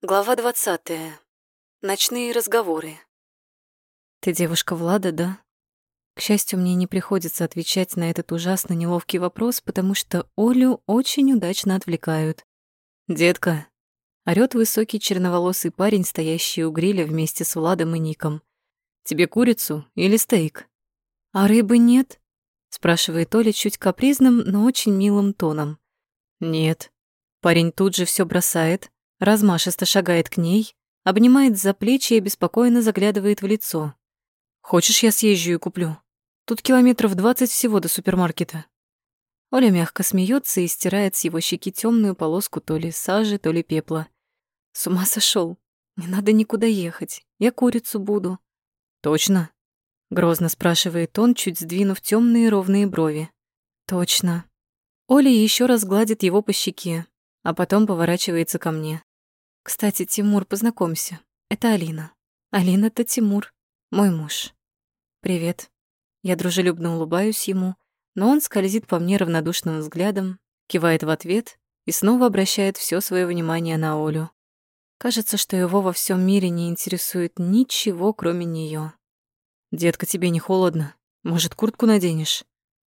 Глава двадцатая. Ночные разговоры. «Ты девушка Влада, да?» К счастью, мне не приходится отвечать на этот ужасно неловкий вопрос, потому что Олю очень удачно отвлекают. «Детка!» — орёт высокий черноволосый парень, стоящий у гриля вместе с Владом и Ником. «Тебе курицу или стейк?» «А рыбы нет?» — спрашивает Оля чуть капризным, но очень милым тоном. «Нет». Парень тут же все бросает, размашисто шагает к ней, обнимает за плечи и беспокойно заглядывает в лицо. «Хочешь, я съезжу и куплю? Тут километров двадцать всего до супермаркета». Оля мягко смеется и стирает с его щеки темную полоску то ли сажи, то ли пепла. «С ума сошел. Не надо никуда ехать. Я курицу буду». «Точно?» — грозно спрашивает он, чуть сдвинув темные ровные брови. «Точно». Оля еще раз гладит его по щеке, а потом поворачивается ко мне. Кстати, Тимур, познакомься. Это Алина. Алина — это Тимур, мой муж. Привет. Я дружелюбно улыбаюсь ему, но он скользит по мне равнодушным взглядом, кивает в ответ и снова обращает все свое внимание на Олю. Кажется, что его во всем мире не интересует ничего, кроме нее. «Детка, тебе не холодно? Может, куртку наденешь?»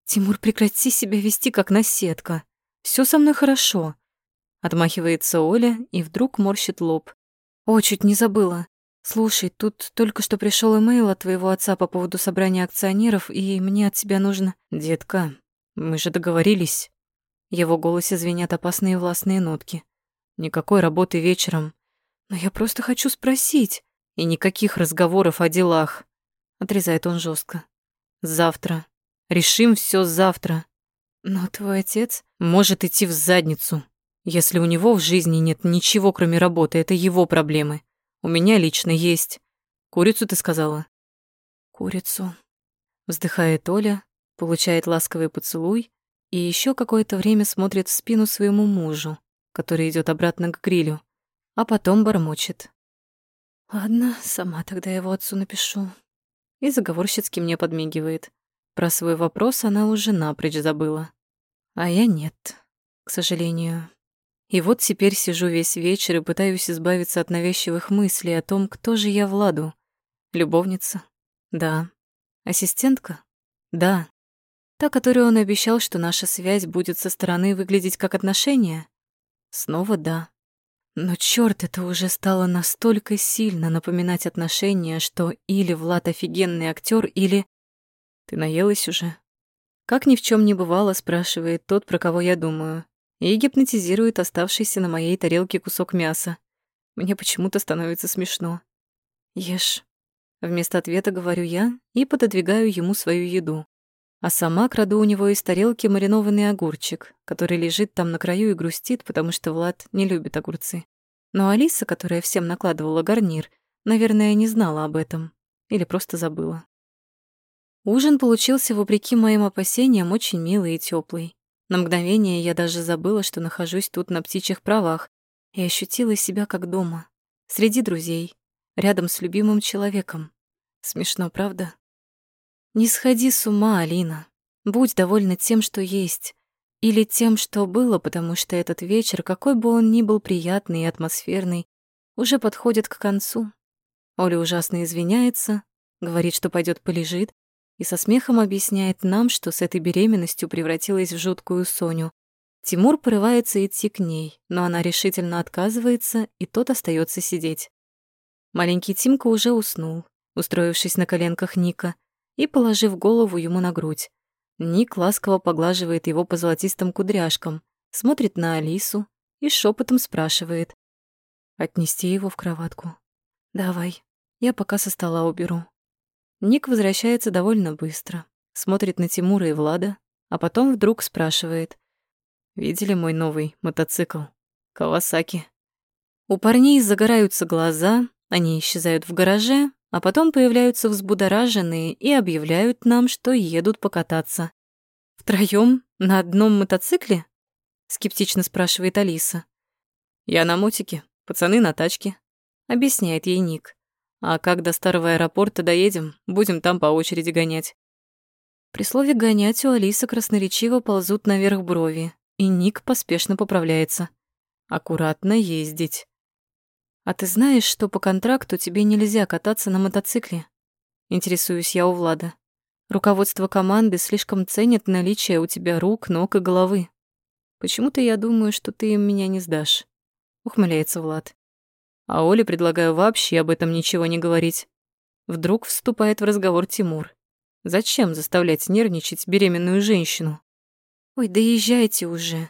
«Тимур, прекрати себя вести, как наседка. Все со мной хорошо. Отмахивается Оля и вдруг морщит лоб. «О, чуть не забыла. Слушай, тут только что пришел имейл от твоего отца по поводу собрания акционеров, и мне от тебя нужно...» «Детка, мы же договорились». Его голосе звенят опасные властные нотки. «Никакой работы вечером. Но я просто хочу спросить. И никаких разговоров о делах». Отрезает он жестко. «Завтра. Решим все завтра». «Но твой отец...» «Может идти в задницу», если у него в жизни нет ничего, кроме работы, это его проблемы. У меня лично есть. Курицу ты сказала? Курицу. Вздыхает Оля, получает ласковый поцелуй и еще какое-то время смотрит в спину своему мужу, который идет обратно к грилю, а потом бормочет. Ладно, сама тогда его отцу напишу. И заговорщицки мне подмигивает. Про свой вопрос она уже напрочь забыла. А я нет, к сожалению. И вот теперь сижу весь вечер и пытаюсь избавиться от навязчивых мыслей о том, кто же я Владу. Любовница? Да. Ассистентка? Да. Та, которой он обещал, что наша связь будет со стороны выглядеть как отношения? Снова да. Но чёрт, это уже стало настолько сильно напоминать отношения, что или Влад офигенный актер, или... Ты наелась уже? Как ни в чем не бывало, спрашивает тот, про кого я думаю и гипнотизирует оставшийся на моей тарелке кусок мяса. Мне почему-то становится смешно. «Ешь». Вместо ответа говорю я и пододвигаю ему свою еду. А сама краду у него из тарелки маринованный огурчик, который лежит там на краю и грустит, потому что Влад не любит огурцы. Но Алиса, которая всем накладывала гарнир, наверное, не знала об этом. Или просто забыла. Ужин получился, вопреки моим опасениям, очень милый и теплый. На мгновение я даже забыла, что нахожусь тут на птичьих правах, и ощутила себя как дома, среди друзей, рядом с любимым человеком. Смешно, правда? Не сходи с ума, Алина. Будь довольна тем, что есть, или тем, что было, потому что этот вечер, какой бы он ни был приятный и атмосферный, уже подходит к концу. Оля ужасно извиняется, говорит, что пойдет полежит, и со смехом объясняет нам, что с этой беременностью превратилась в жуткую Соню. Тимур порывается идти к ней, но она решительно отказывается, и тот остается сидеть. Маленький Тимка уже уснул, устроившись на коленках Ника и положив голову ему на грудь. Ник ласково поглаживает его по золотистым кудряшкам, смотрит на Алису и шепотом спрашивает. «Отнести его в кроватку?» «Давай, я пока со стола уберу». Ник возвращается довольно быстро, смотрит на Тимура и Влада, а потом вдруг спрашивает. «Видели мой новый мотоцикл? Кавасаки?» У парней загораются глаза, они исчезают в гараже, а потом появляются взбудораженные и объявляют нам, что едут покататься. Втроём на одном мотоцикле?» — скептично спрашивает Алиса. «Я на мотике, пацаны на тачке», — объясняет ей Ник. А как до старого аэропорта доедем, будем там по очереди гонять. При слове «гонять» у Алисы красноречиво ползут наверх брови, и Ник поспешно поправляется. Аккуратно ездить. А ты знаешь, что по контракту тебе нельзя кататься на мотоцикле? Интересуюсь я у Влада. Руководство команды слишком ценит наличие у тебя рук, ног и головы. Почему-то я думаю, что ты им меня не сдашь. Ухмыляется Влад. А Оле предлагаю вообще об этом ничего не говорить. Вдруг вступает в разговор Тимур. Зачем заставлять нервничать беременную женщину? Ой, да езжайте уже.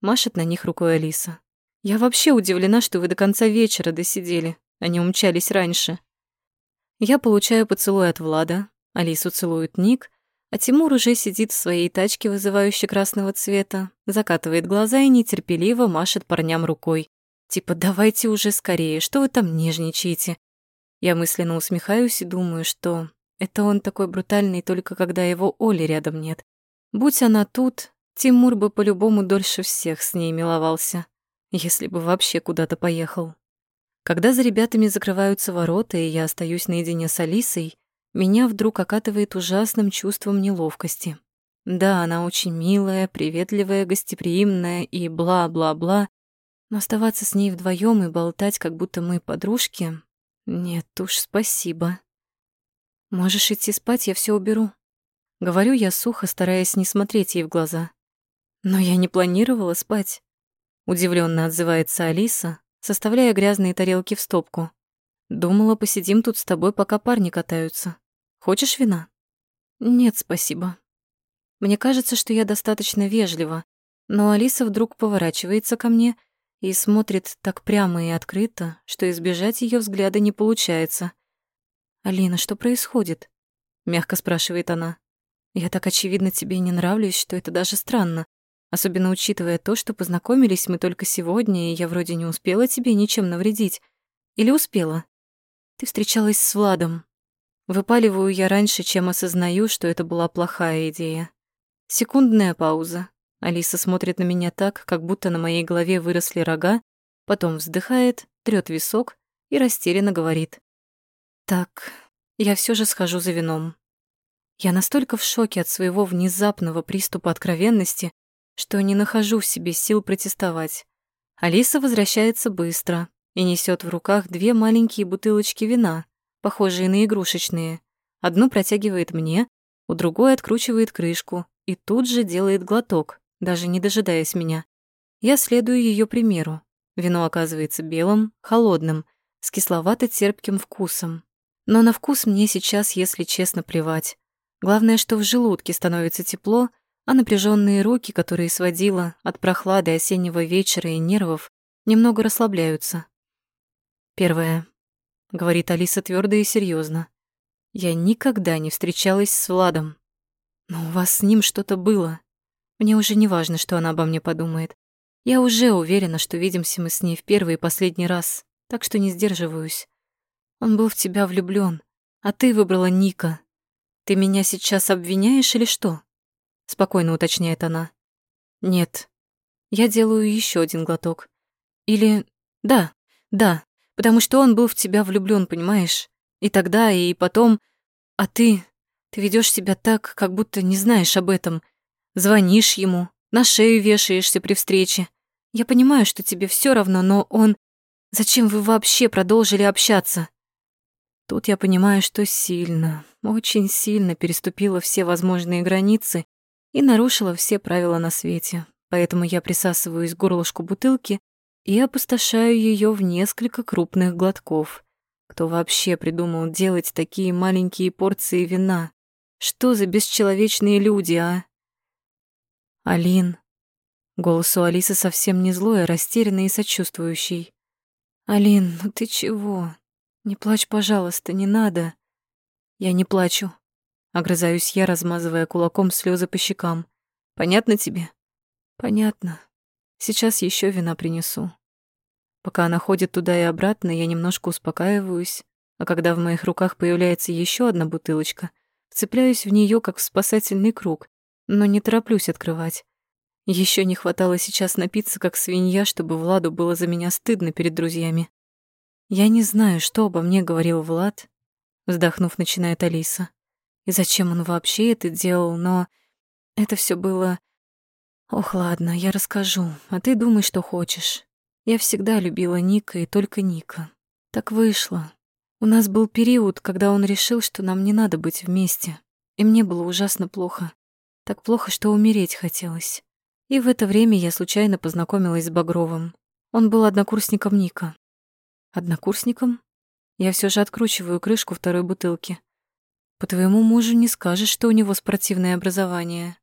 Машет на них рукой Алиса. Я вообще удивлена, что вы до конца вечера досидели, а не умчались раньше. Я получаю поцелуй от Влада, Алису целует Ник, а Тимур уже сидит в своей тачке, вызывающей красного цвета, закатывает глаза и нетерпеливо машет парням рукой. Типа «давайте уже скорее, что вы там нежничаете?» Я мысленно усмехаюсь и думаю, что это он такой брутальный только когда его Оли рядом нет. Будь она тут, Тимур бы по-любому дольше всех с ней миловался, если бы вообще куда-то поехал. Когда за ребятами закрываются ворота, и я остаюсь наедине с Алисой, меня вдруг окатывает ужасным чувством неловкости. Да, она очень милая, приветливая, гостеприимная и бла-бла-бла, но оставаться с ней вдвоем и болтать, как будто мы подружки, нет уж, спасибо. Можешь идти спать, я все уберу. Говорю я сухо, стараясь не смотреть ей в глаза. Но я не планировала спать. Удивленно отзывается Алиса, составляя грязные тарелки в стопку. Думала, посидим тут с тобой, пока парни катаются. Хочешь вина? Нет, спасибо. Мне кажется, что я достаточно вежлива, но Алиса вдруг поворачивается ко мне и смотрит так прямо и открыто, что избежать ее взгляда не получается. «Алина, что происходит?» — мягко спрашивает она. «Я так очевидно тебе не нравлюсь, что это даже странно. Особенно учитывая то, что познакомились мы только сегодня, и я вроде не успела тебе ничем навредить. Или успела? Ты встречалась с Владом. Выпаливаю я раньше, чем осознаю, что это была плохая идея. Секундная пауза. Алиса смотрит на меня так, как будто на моей голове выросли рога, потом вздыхает, трёт висок и растерянно говорит. «Так, я все же схожу за вином». Я настолько в шоке от своего внезапного приступа откровенности, что не нахожу в себе сил протестовать. Алиса возвращается быстро и несет в руках две маленькие бутылочки вина, похожие на игрушечные. Одну протягивает мне, у другой откручивает крышку и тут же делает глоток, даже не дожидаясь меня. Я следую ее примеру. Вино оказывается белым, холодным, с кисловато-терпким вкусом. Но на вкус мне сейчас, если честно, плевать. Главное, что в желудке становится тепло, а напряженные руки, которые сводила от прохлады осеннего вечера и нервов, немного расслабляются. Первое. Говорит Алиса твердо и серьезно. Я никогда не встречалась с Владом. Но у вас с ним что-то было. Мне уже не важно, что она обо мне подумает. Я уже уверена, что видимся мы с ней в первый и последний раз, так что не сдерживаюсь. Он был в тебя влюблён, а ты выбрала Ника. Ты меня сейчас обвиняешь или что? спокойно уточняет она. Нет. Я делаю еще один глоток. Или да, да, потому что он был в тебя влюблён, понимаешь? И тогда, и потом. А ты, ты ведёшь себя так, как будто не знаешь об этом. Звонишь ему, на шею вешаешься при встрече. Я понимаю, что тебе всё равно, но он... Зачем вы вообще продолжили общаться? Тут я понимаю, что сильно, очень сильно переступила все возможные границы и нарушила все правила на свете. Поэтому я присасываюсь к горлышку бутылки и опустошаю ее в несколько крупных глотков. Кто вообще придумал делать такие маленькие порции вина? Что за бесчеловечные люди, а? Алин. Голос у Алисы совсем не злой, а растерянный и сочувствующий. Алин, ну ты чего? Не плачь, пожалуйста, не надо. Я не плачу. Огрызаюсь я, размазывая кулаком слезы по щекам. Понятно тебе? Понятно. Сейчас еще вина принесу. Пока она ходит туда и обратно, я немножко успокаиваюсь, а когда в моих руках появляется еще одна бутылочка, вцепляюсь в нее как в спасательный круг, но не тороплюсь открывать. Еще не хватало сейчас напиться, как свинья, чтобы Владу было за меня стыдно перед друзьями. Я не знаю, что обо мне говорил Влад, вздохнув, начинает Алиса и зачем он вообще это делал, но это все было... Ох, ладно, я расскажу, а ты думай, что хочешь. Я всегда любила Ника и только Ника. Так вышло. У нас был период, когда он решил, что нам не надо быть вместе. И мне было ужасно плохо. Так плохо, что умереть хотелось. И в это время я случайно познакомилась с Багровым. Он был однокурсником Ника. Однокурсником? Я все же откручиваю крышку второй бутылки. По твоему мужу не скажешь, что у него спортивное образование.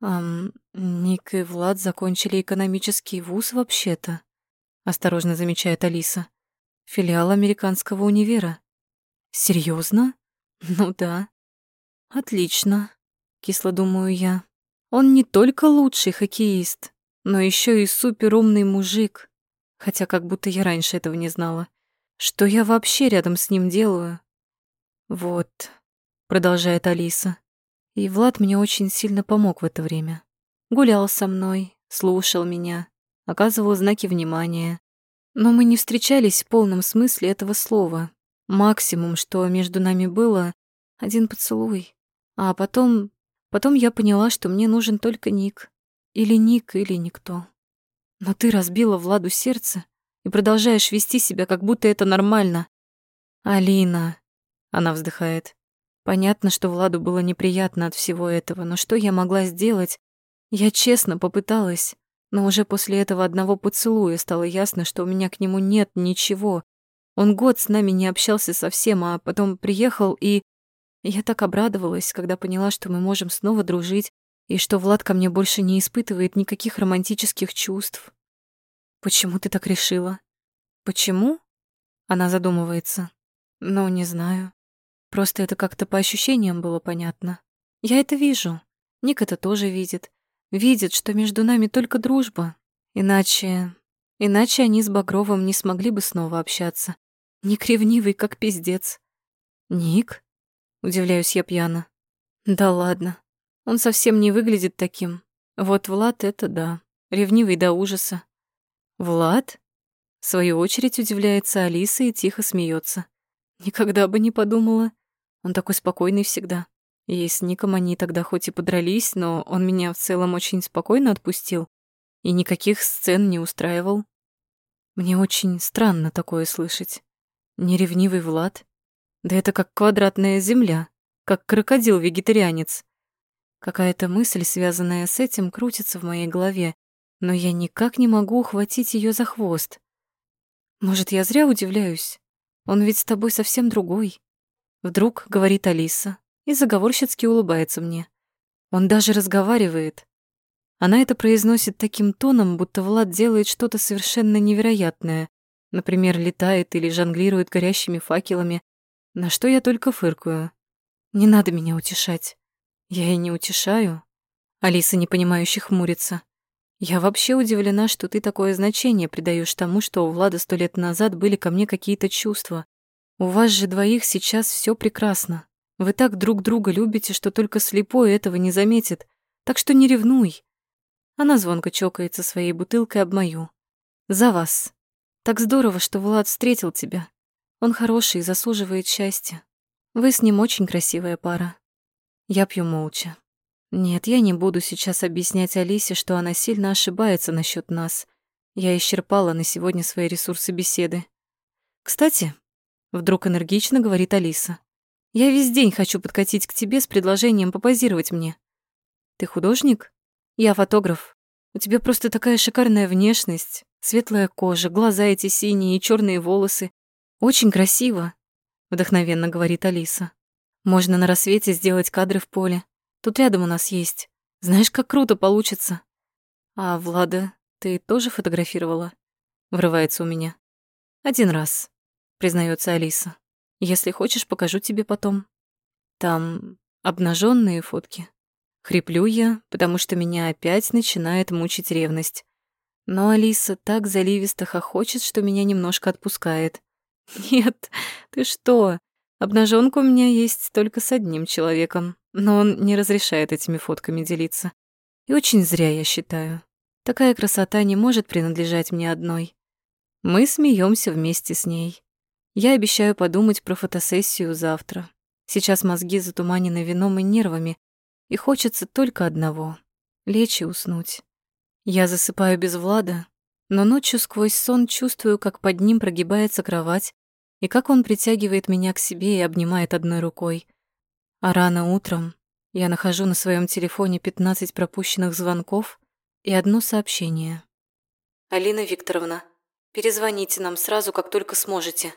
Ам, Ник и Влад закончили экономический вуз вообще-то, осторожно замечает Алиса. Филиал американского универа. Серьезно? Ну да. Отлично, кисло думаю я. Он не только лучший хоккеист, но еще и суперумный мужик. Хотя как будто я раньше этого не знала. Что я вообще рядом с ним делаю? Вот, продолжает Алиса. И Влад мне очень сильно помог в это время. Гулял со мной, слушал меня, оказывал знаки внимания. Но мы не встречались в полном смысле этого слова. Максимум, что между нами было, один поцелуй. А потом... Потом я поняла, что мне нужен только Ник. Или Ник, или никто. Но ты разбила Владу сердце и продолжаешь вести себя, как будто это нормально. Алина, она вздыхает. Понятно, что Владу было неприятно от всего этого, но что я могла сделать? Я честно попыталась, но уже после этого одного поцелуя стало ясно, что у меня к нему нет ничего. Он год с нами не общался совсем, а потом приехал, и... Я так обрадовалась, когда поняла, что мы можем снова дружить, и что Влад ко мне больше не испытывает никаких романтических чувств. Почему ты так решила? Почему? Она задумывается. Ну, не знаю. Просто это как-то по ощущениям было понятно. Я это вижу. Ник это тоже видит. Видит, что между нами только дружба. Иначе... Иначе они с Багровым не смогли бы снова общаться. Ник ревнивый, как пиздец. Ник? Удивляюсь я пьяно. Да ладно. Он совсем не выглядит таким. Вот Влад — это да. Ревнивый до ужаса. Влад? В свою очередь удивляется Алиса и тихо смеется. Никогда бы не подумала. Он такой спокойный всегда. И с Ником они тогда хоть и подрались, но он меня в целом очень спокойно отпустил и никаких сцен не устраивал. Мне очень странно такое слышать. Неревнивый Влад. Да это как квадратная земля, как крокодил-вегетарианец. Какая-то мысль, связанная с этим, крутится в моей голове, но я никак не могу ухватить ее за хвост. Может, я зря удивляюсь? Он ведь с тобой совсем другой. Вдруг говорит Алиса и заговорщицки улыбается мне. Он даже разговаривает. Она это произносит таким тоном, будто Влад делает что-то совершенно невероятное. Например, летает или жонглирует горящими факелами, на что я только фыркаю. Не надо меня утешать. Я и не утешаю. Алиса непонимающе хмурится. Я вообще удивлена, что ты такое значение придаешь тому, что у Влада сто лет назад были ко мне какие-то чувства. У вас же двоих сейчас все прекрасно. Вы так друг друга любите, что только слепой этого не заметит. Так что не ревнуй. Она звонко чокается своей бутылкой об мою. За вас. Так здорово, что Влад встретил тебя. Он хороший и заслуживает счастья. Вы с ним очень красивая пара. Я пью молча. Нет, я не буду сейчас объяснять Алисе, что она сильно ошибается насчет нас. Я исчерпала на сегодня свои ресурсы беседы. Кстати, вдруг энергично говорит Алиса. Я весь день хочу подкатить к тебе с предложением попозировать мне. Ты художник? Я фотограф. У тебя просто такая шикарная внешность, светлая кожа, глаза эти синие и черные волосы. Очень красиво, вдохновенно говорит Алиса. Можно на рассвете сделать кадры в поле. Тут рядом у нас есть. Знаешь, как круто получится. А Влада, ты тоже фотографировала? Врывается у меня. Один раз, признается Алиса. Если хочешь, покажу тебе потом. Там обнаженные фотки. Хриплю я, потому что меня опять начинает мучить ревность. Но Алиса так заливисто хохочет, что меня немножко отпускает. Нет, ты что? Обнаженка у меня есть только с одним человеком, но он не разрешает этими фотками делиться. И очень зря, я считаю. Такая красота не может принадлежать мне одной. Мы смеемся вместе с ней. Я обещаю подумать про фотосессию завтра. Сейчас мозги затуманены вином и нервами, и хочется только одного — лечь и уснуть. Я засыпаю без Влада, Но ночью сквозь сон чувствую, как под ним прогибается кровать, и как он притягивает меня к себе и обнимает одной рукой. А рано утром я нахожу на своем телефоне 15 пропущенных звонков и одно сообщение. «Алина Викторовна, перезвоните нам сразу, как только сможете».